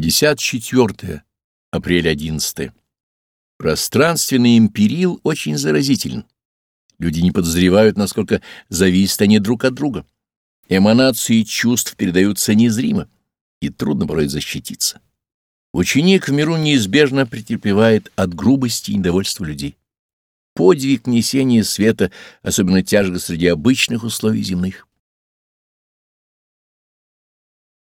54 апрель 11 Пространственный империл очень заразителен. Люди не подозревают, насколько зависят они друг от друга. Эманации чувств передаются незримо, и трудно порой защититься. Ученик в миру неизбежно претерпевает от грубости и недовольства людей. Подвиг несения света особенно тяжко среди обычных условий земных.